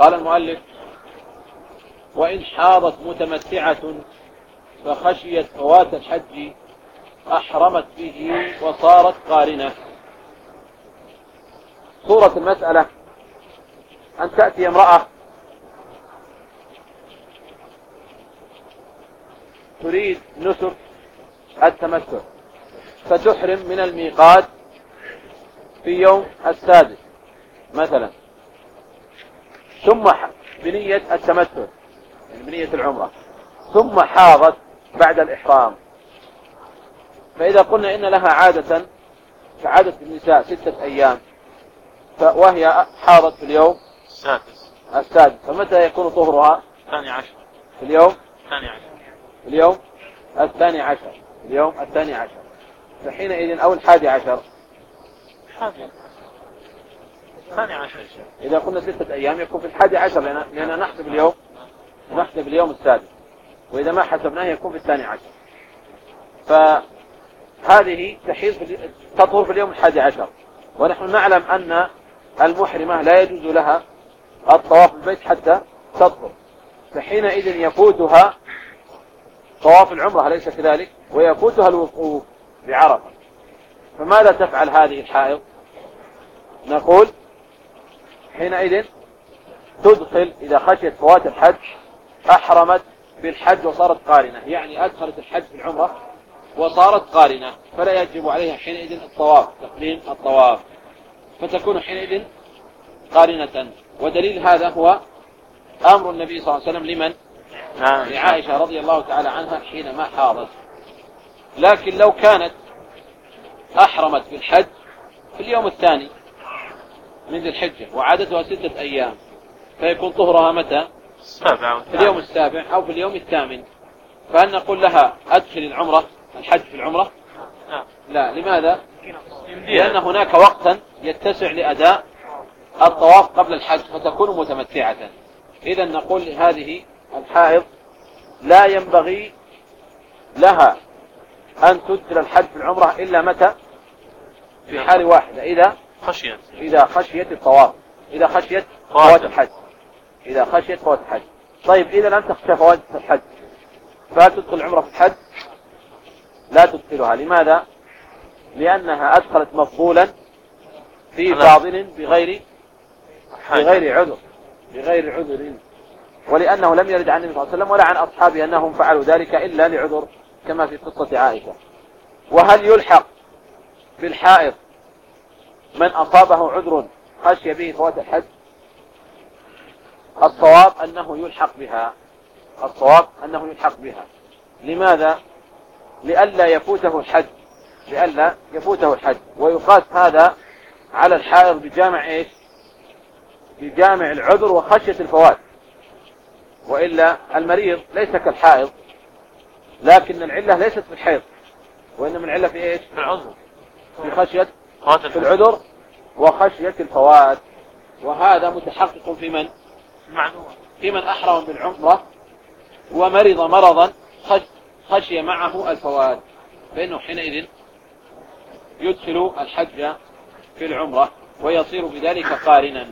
قال المؤلف وإن حاضت متمتعة فخشيت فوات الحج أحرمت به وصارت قارنة. صورة المسألة أن تأتي امرأة تريد نسك التمتع فتحرم من الميقات في يوم السادس مثلا. ثم بنية التمتع يعني بنية العمرة. ثم حاضت بعد الإحرام. فإذا قلنا إن لها عادة كعادة النساء ستة أيام وهي حاضت في اليوم السادس. السادس. فمتى يكون طهرها؟ الثاني عشر. في اليوم؟ الثاني عشر. في اليوم الثاني عشر. في اليوم الثاني عشر. فحينئذ أو الحادي عشر. الثاني عشر. إذا قلنا ستة أيام يكون في الحادي عشر لأن نحسب اليوم نحسب اليوم السادس. وإذا ما حسبناه يكون في الثاني عشر. فهذه تحيض في تطهر في اليوم الحادي عشر. ونحن نعلم أن المحرمة لا يجوز لها الطواف بالبيت حتى تطهر. فحينئذ يفوتها طواف العمرة أليس كذلك؟ ويفوتها الوقوف بعرفة. فماذا تفعل هذه الحائض؟ نقول حينئذ تدخل إذا خشيت فوات الحج أحرمت بالحج وصارت قارنة يعني أدخلت الحج في العمرة وصارت قارنة فلا يجب عليها حينئذ الطواف تقديم الطواف فتكون حينئذ قارنة ودليل هذا هو أمر النبي صلى الله عليه وسلم لمن؟ نعم. لعائشة رضي الله تعالى عنها حينما حاضت. لكن لو كانت أحرمت بالحج في اليوم الثاني من ذي الحجة وعادتها ستة أيام. فيكون طهرها متى؟ السابع في اليوم السابع أو في اليوم الثامن. فهل نقول لها أدخل العمرة؟ الحج في العمرة؟ نعم. لا. لماذا. لأن هناك وقتا يتسع لأداء الطواف قبل الحج فتكون متمتعة. إذا نقول هذه الحائض لا ينبغي لها أن تدخل الحج في العمرة إلا متى؟ في حال واحدة. إذا خشيت إذا خشيت الطواف. إذا خشيت فوات. الحج. إذا خشيت فوات الحج. طيب إذا لم تخشى فوات الحج فهل تدخل العمرة في الحج؟ لا تدخلها. لماذا؟ لأنها أدخلت مفضولا في فاضل بغير. بغير عذر. بغير عذر. ولأنه لم يرد عن النبي صلى الله عليه وسلم ولا عن أصحابه أنهم فعلوا ذلك إلا لعذر كما في قصة عائشة. وهل يلحق بالحائض من أصابه عذر خشي به فوات الحج. الصواب أنه يلحق بها. الصواب أنه يلحق بها. لماذا؟ لئلا يفوته الحج. لئلا يفوته الحج. ويقاس هذا على الحائض بجامع إيش؟ بجامع العذر وخشية الفوات. وإلا المريض ليس كالحائض لكن العلة ليست في الحيض وإنما العلة في إيش؟ في العذر في خشية في. العذر وخشية الفوات وهذا متحقق في من؟ معلومة في من أحرم بالعمرة ومرض مرضا خش- خشي معه الفوات فإنه حينئذ يدخل الحج في العمرة ويصير بذلك قارنا.